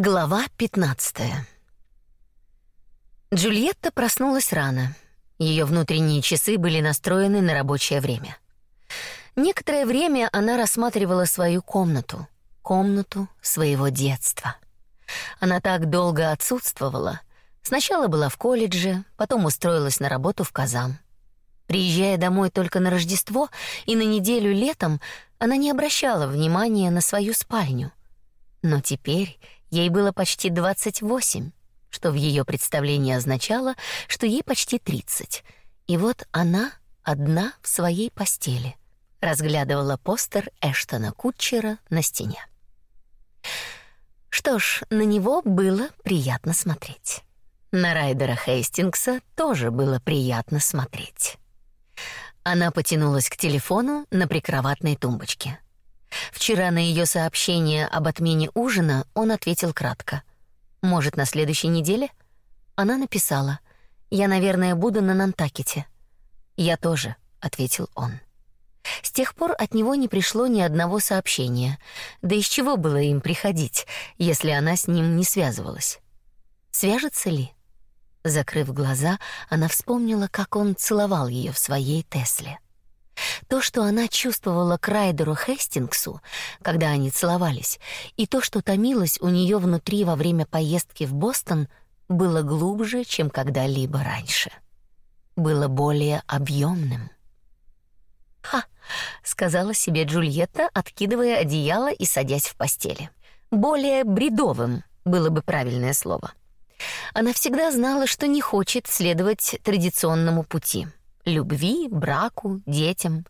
Глава 15. Джульетта проснулась рано. Ее внутренние часы были настроены на рабочее время. Некоторое время она рассматривала свою комнату, комнату своего детства. Она так долго отсутствовала. Сначала была в колледже, потом устроилась на работу в Казан. Приезжая домой только на Рождество и на неделю летом, она не обращала внимания на свою спальню. Но теперь Ей было почти 28, что в ее представлении означало, что ей почти 30. И вот она одна в своей постели, разглядывала постер Эштона Кутчера на стене. Что ж, на него было приятно смотреть. На Райдера Хейстингса тоже было приятно смотреть. Она потянулась к телефону на прикроватной тумбочке. Вчера на ее сообщение об отмене ужина он ответил кратко. Может, на следующей неделе? Она написала: "Я, наверное, буду на Нантакете". "Я тоже", ответил он. С тех пор от него не пришло ни одного сообщения. Да из чего было им приходить, если она с ним не связывалась? Свяжется ли? Закрыв глаза, она вспомнила, как он целовал ее в своей Тесле. То, что она чувствовала к Райдеру Хестингсу, когда они целовались, и то, что томилось у нее внутри во время поездки в Бостон, было глубже, чем когда-либо раньше. Было более объемным. «Ха!» — сказала себе Джульетта, откидывая одеяло и садясь в постели. «Более бредовым» было бы правильное слово. Она всегда знала, что не хочет следовать традиционному пути — любви, браку, детям.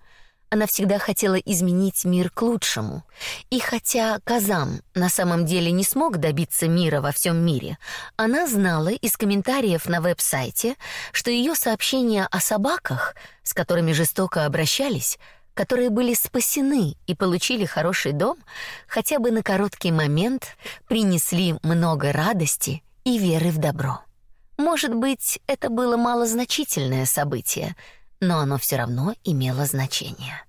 Она всегда хотела изменить мир к лучшему. И хотя Казам на самом деле не смог добиться мира во всем мире, она знала из комментариев на веб-сайте, что ее сообщения о собаках, с которыми жестоко обращались, которые были спасены и получили хороший дом, хотя бы на короткий момент принесли много радости и веры в добро. Может быть, это было малозначительное событие, но оно все равно имело значение.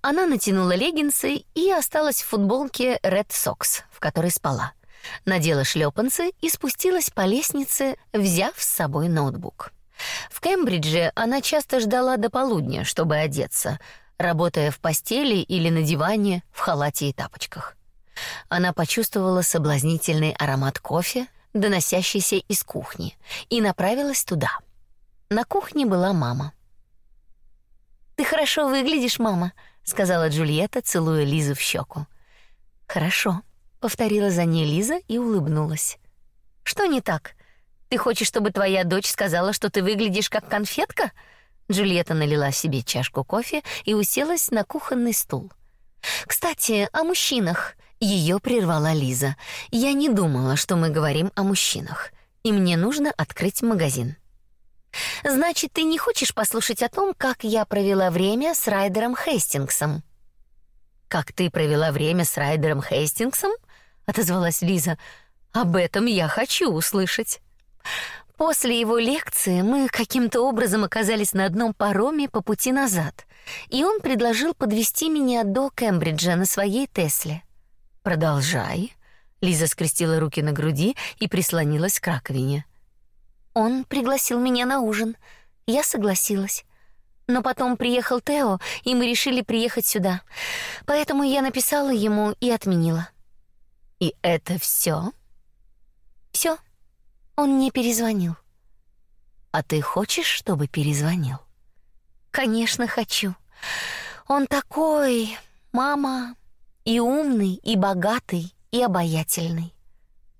Она натянула леггинсы и осталась в футболке Red Sox, в которой спала. Надела шлепанцы и спустилась по лестнице, взяв с собой ноутбук. В Кембридже она часто ждала до полудня, чтобы одеться, работая в постели или на диване в халате и тапочках. Она почувствовала соблазнительный аромат кофе, доносящийся из кухни, и направилась туда. На кухне была мама. «Ты хорошо выглядишь, мама», — сказала Джульетта, целуя Лизу в щеку. «Хорошо», — повторила за ней Лиза и улыбнулась. «Что не так? Ты хочешь, чтобы твоя дочь сказала, что ты выглядишь как конфетка?» Джульетта налила себе чашку кофе и уселась на кухонный стул. «Кстати, о мужчинах. Ее прервала Лиза. Я не думала, что мы говорим о мужчинах, и мне нужно открыть магазин. Значит, ты не хочешь послушать о том, как я провела время с Райдером Хейстингсом? Как ты провела время с Райдером Хейстингсом? отозвалась Лиза. Об этом я хочу услышать. После его лекции мы каким-то образом оказались на одном пароме по пути назад, и он предложил подвести меня до Кембриджа на своей Тесле. Продолжай. Лиза скрестила руки на груди и прислонилась к раковине. Он пригласил меня на ужин. Я согласилась. Но потом приехал Тео, и мы решили приехать сюда. Поэтому я написала ему и отменила. И это все? Все. Он не перезвонил. А ты хочешь, чтобы перезвонил? Конечно, хочу. Он такой, мама, и умный, и богатый, и обаятельный.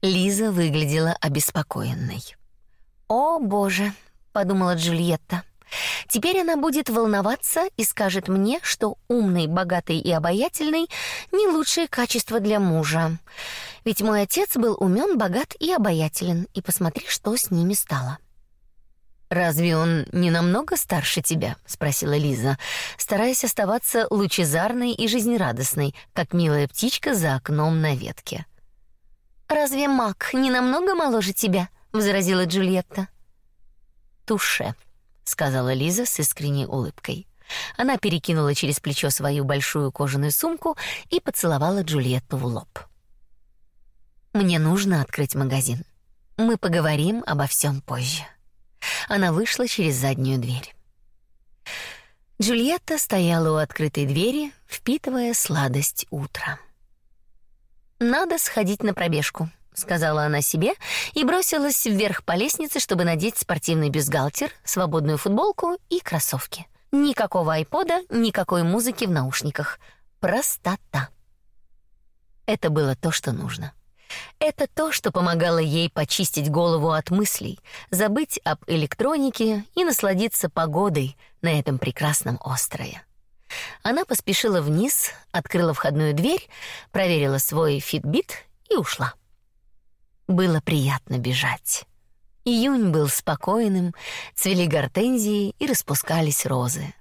Лиза выглядела обеспокоенной. О, боже, подумала Джульетта. Теперь она будет волноваться и скажет мне, что умный, богатый и обаятельный не лучшие качества для мужа. Ведь мой отец был умен, богат и обаятелен, и посмотри, что с ними стало. Разве он не намного старше тебя? спросила Лиза, стараясь оставаться лучезарной и жизнерадостной, как милая птичка за окном на ветке. Разве Мак не намного моложе тебя? возразила Джульетта. Туше, сказала Лиза с искренней улыбкой. Она перекинула через плечо свою большую кожаную сумку и поцеловала Джульетту в лоб. Мне нужно открыть магазин. Мы поговорим обо всем позже. Она вышла через заднюю дверь. Джульетта стояла у открытой двери, впитывая сладость утра. Надо сходить на пробежку, сказала она себе и бросилась вверх по лестнице, чтобы надеть спортивный бюстгальтер, свободную футболку и кроссовки. Никакого айпода, никакой музыки в наушниках. Простота. Это было то, что нужно. Это то, что помогало ей почистить голову от мыслей, забыть об электронике и насладиться погодой на этом прекрасном острове. Она поспешила вниз, открыла входную дверь, проверила свой Fitbit и ушла. Было приятно бежать. Июнь был спокойным, цвели гортензии и распускались розы.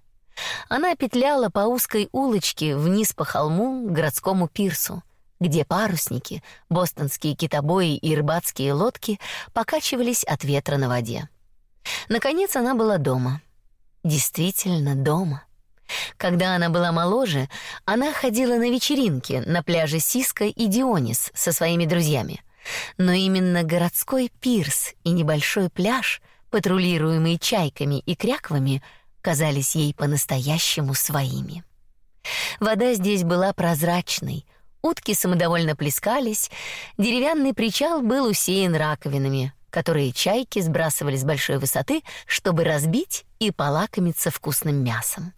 Она петляла по узкой улочке вниз по холму к городскому пирсу, где парусники, бостонские китобои и рыбацкие лодки покачивались от ветра на воде. Наконец она была дома. Действительно дома. Когда она была моложе, она ходила на вечеринки на пляже Сиска и Дионис со своими друзьями. Но именно городской пирс и небольшой пляж, патрулируемый чайками и кряквами, казались ей по-настоящему своими. Вода здесь была прозрачной, Утки самодовольно плескались, деревянный причал был усеян раковинами, которые чайки сбрасывали с большой высоты, чтобы разбить и полакомиться вкусным мясом.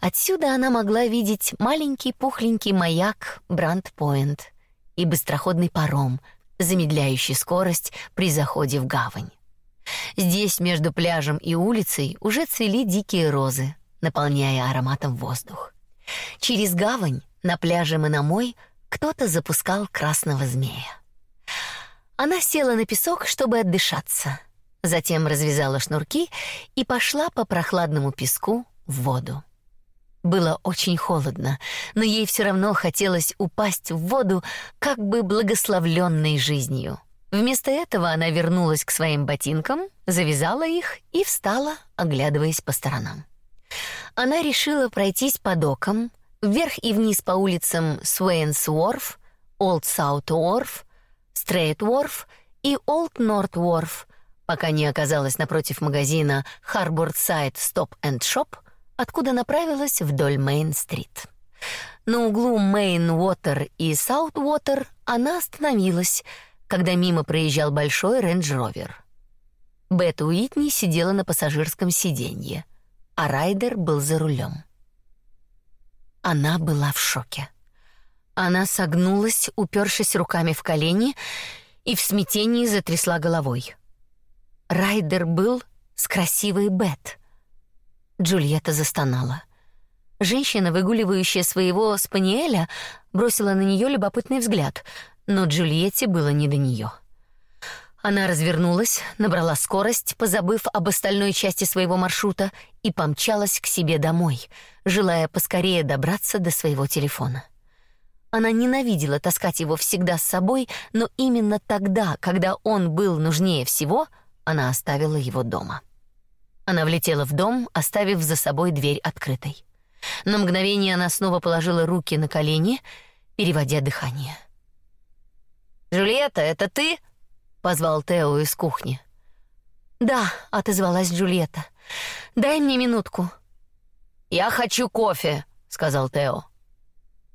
Отсюда она могла видеть маленький пухленький маяк Брандпойнт и быстроходный паром, замедляющий скорость при заходе в гавань. Здесь между пляжем и улицей уже цвели дикие розы, наполняя ароматом воздух. Через гавань на пляже Манамой кто-то запускал красного змея. Она села на песок, чтобы отдышаться. Затем развязала шнурки и пошла по прохладному песку в воду. Было очень холодно, но ей все равно хотелось упасть в воду, как бы благословленной жизнью. Вместо этого она вернулась к своим ботинкам, завязала их и встала, оглядываясь по сторонам. Она решила пройтись по докам, вверх и вниз по улицам Суэйнс-Уорф, Олд Саут-Уорф, Стрейт-Уорф и Олд Норт-Уорф, пока не оказалась напротив магазина Харбор-Сайд Стоп энд Шоп, откуда направилась вдоль Мейн-стрит. На углу Мейн-Уотер и Саут-Уотер она остановилась, когда мимо проезжал большой рейндж-ровер. Бет Уитни сидела на пассажирском сиденье, а Райдер был за рулем. Она была в шоке. Она согнулась, упершись руками в колени, и в смятении затрясла головой. Райдер был с красивой Бет. Джульетта застонала. Женщина, выгуливающая своего спаниеля, бросила на нее любопытный взгляд, но Джульетте было не до нее. Она развернулась, набрала скорость, позабыв об остальной части своего маршрута, и помчалась к себе домой, желая поскорее добраться до своего телефона. Она ненавидела таскать его всегда с собой, но именно тогда, когда он был нужнее всего, она оставила его дома. Она влетела в дом, оставив за собой дверь открытой. На мгновение она снова положила руки на колени, переводя дыхание. «Джульетта, это ты?» Позвал Тео из кухни. "Да", отозвалась Джульетта. "Дай мне минутку". "Я хочу кофе", сказал Тео.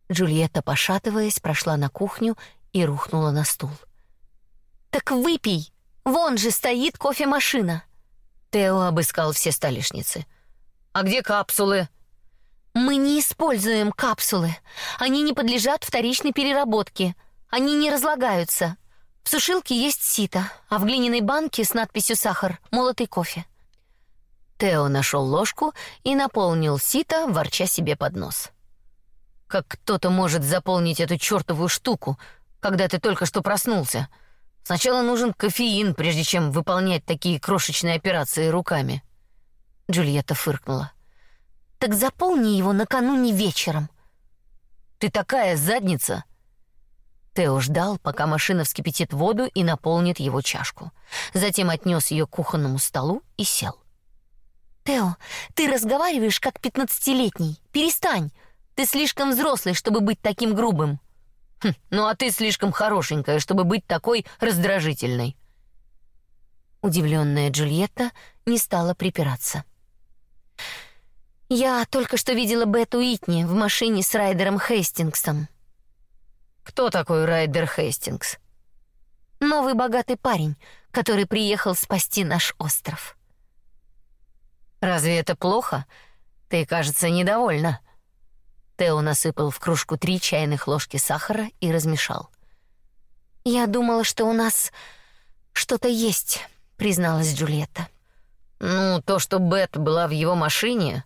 Джульетта, пошатываясь, прошла на кухню и рухнула на стул. Так выпей. Вон же стоит кофемашина. Тео обыскал все столешницы. А где капсулы? Мы не используем капсулы. Они не подлежат вторичной переработке. Они не разлагаются. В сушилке есть сито, а в глиняной банке с надписью «Сахар» — молотый кофе. Тео нашел ложку и наполнил сито, ворча себе под нос. «Как кто-то может заполнить эту чертову штуку, когда ты только что проснулся? Сначала нужен кофеин, прежде чем выполнять такие крошечные операции руками». Джульетта фыркнула. «Так заполни его накануне вечером». «Ты такая задница!» Тео ждал, пока машина вскипятит воду и наполнит его чашку. Затем отнес ее к кухонному столу и сел. Тео, ты разговариваешь как пятнадцатилетний. Перестань. Ты слишком взрослый, чтобы быть таким грубым. Хм, ну а ты слишком хорошенькая, чтобы быть такой раздражительной. Удивленная Джульетта не стала припираться. Я только что видела Бет Уитни в машине с Райдером Хейстингсом. Кто такой Райдер Хейстингс? Новый богатый парень, который приехал спасти наш остров. Разве это плохо? Ты, кажется, недовольна. Тео насыпал в кружку три чайных ложки сахара и размешал. Я думала, что у нас что-то есть, призналась Джульетта. Ну, то, что Бет была в его машине.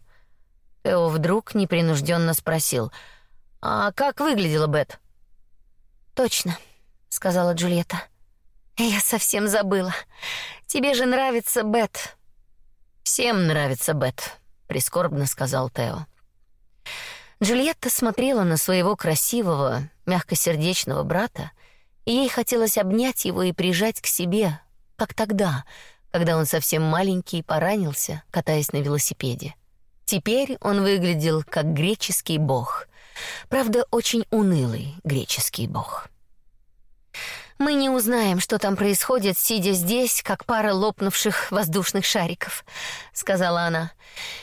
Тео вдруг непринужденно спросил: "А как выглядела Бет?" "Точно", сказала Джульетта. "Я совсем забыла. Тебе же нравится Бет". "Всем нравится Бет", прискорбно сказал Тео. Джульетта смотрела на своего красивого, мягкосердечного брата, и ей хотелось обнять его и прижать к себе, как тогда, когда он совсем маленький поранился, катаясь на велосипеде. Теперь он выглядел как греческий бог. Правда, очень унылый греческий бог. Мы не узнаем, что там происходит, сидя здесь, как пара лопнувших воздушных шариков, сказала она.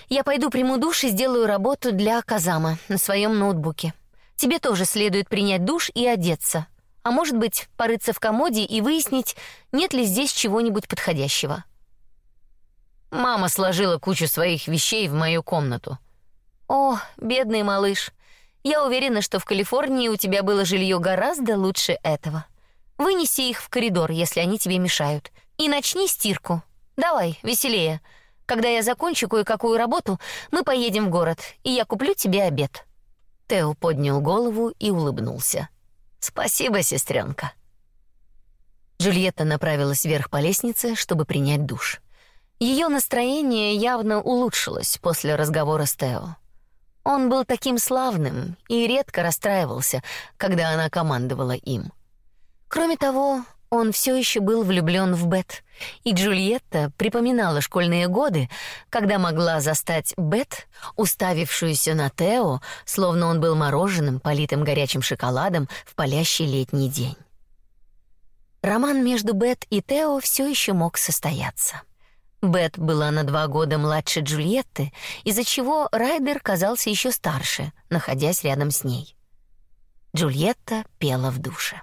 Я пойду приму душ и сделаю работу для Казама на своем ноутбуке. Тебе тоже следует принять душ и одеться. А может быть, порыться в комоде и выяснить, нет ли здесь чего-нибудь подходящего. Мама сложила кучу своих вещей в мою комнату. О, бедный малыш. Я уверена, что в Калифорнии у тебя было жилье гораздо лучше этого. Вынеси их в коридор, если они тебе мешают, и начни стирку. Давай, веселее. Когда я закончу кое-какую работу, мы поедем в город, и я куплю тебе обед. Тео поднял голову и улыбнулся. Спасибо, сестренка. Джульетта направилась вверх по лестнице, чтобы принять душ. Ее настроение явно улучшилось после разговора с Тео. Он был таким славным и редко расстраивался, когда она командовала им. Кроме того, он все еще был влюблен в Бет, и Джульетта припоминала школьные годы, когда могла застать Бет, уставившуюся на Тео, словно он был мороженым, политым горячим шоколадом в палящий летний день. Роман между Бет и Тео все еще мог состояться. Бет была на два года младше Джульетты, из-за чего Райдер казался еще старше, находясь рядом с ней. Джульетта пела в душе.